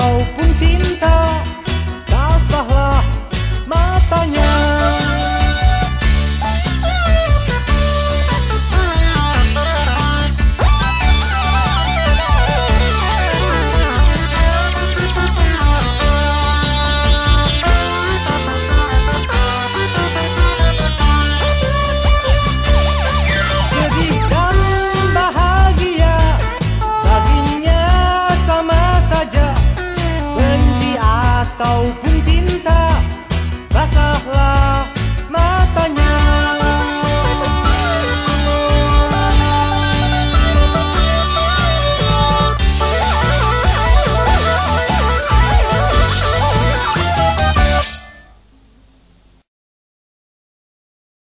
kau pun cinta. 到